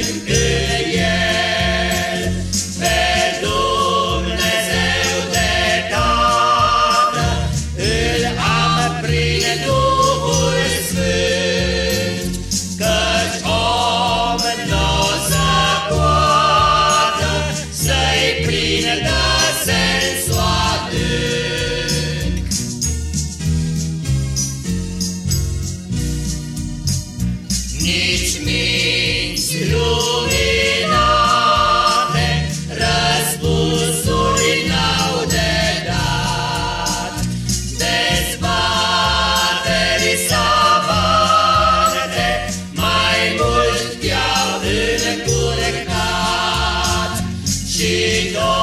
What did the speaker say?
încâieri pe Dumnezeu îl am prin Duhul Sfânt căci om nu se poate să-i nici Señor.